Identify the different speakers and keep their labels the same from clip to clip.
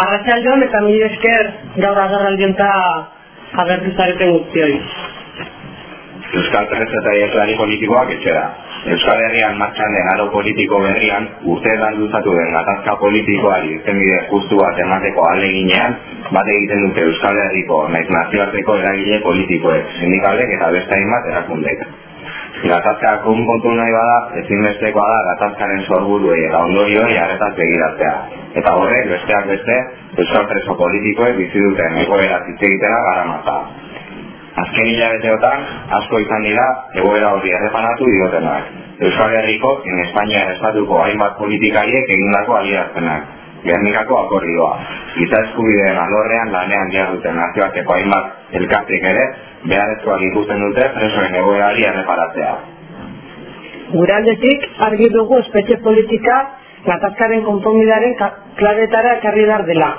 Speaker 1: Arratxaldeon eta mila esker gaur agarraldienta agertu zareten guztioi.
Speaker 2: Euskal Presetari Eklari politikoak etxera. Euskal Herrian martxan den aro politiko berrian, urteetan duzatu den gatazka politikoari zenbide justu bat emateko aleginean, bat egiten dute Euskal Herriko naiz nazioarteko eragile politikoek, sindikalek eta beste hainbat erakundek. Gatazka konpontu nahi bada, ezinbestekoa da gatazkaren sorburuei eta ondorioi aretaz begiratzea. Eta horrek, besteak beste, euskal preso politikoek bizi duten egoera hitz egitera garamata. Azken hilabeteotan, asko izan dira, egoera hori errepanatu diotenak. Euskal Herriko, in Espainia estatuko hainbat politikariek egindako adierazpenak. Gernikako akordioa. Giza eskubideen alorrean lanean duten nazioarteko hainbat elkartek ere, beharrezkoak ikusten dute presoen egoerari erreparatzea.
Speaker 1: Guraldetik argi dugu espetxe politika gatazkaren konponbidaren klaretara ekarri dar dela.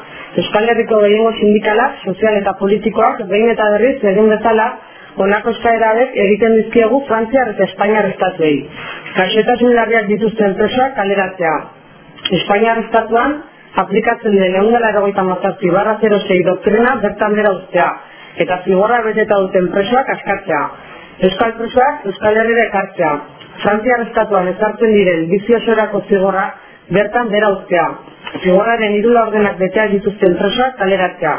Speaker 1: Euskal Herriko gehiengo sindikalak, sozial eta politikoak behin eta berriz egin bezala honako eskaerabek egiten dizkiegu Frantziar eta Espainiar estatuei. Kaixetasun larriak dituzten presoak kaleratzea. Espainiar estatuan aplikatzen den egun dela erogeita mazazpi barra 06 doktrina bertan bera ustea eta zigorra beteta duten presoak askatzea. Euskal presoak Euskal Herrera ekartzea. Frantziar estatuan ezartzen diren biziosorako zigorra bertan bera ustea. Zigorraren irula ordenak betea dituzten presoak kaleratzea.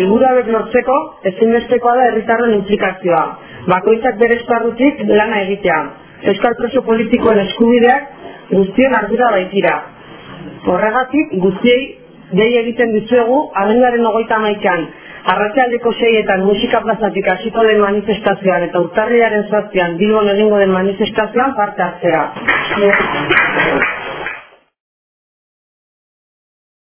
Speaker 1: Elbura bet nortzeko ezinbestekoa da herritarren implikazioa. Bakoitzak bere esparrutik lana egitea. Euskal preso politikoen eskubideak guztien ardura baitira. Horregatik guztiei dei egiten dizuegu abenduaren ogoita maikan arratxaldeko seietan musika plazatik hasiko den manifestazioan eta urtarriaren zazpian bilbon egingo den manifestazioan parte hartzea.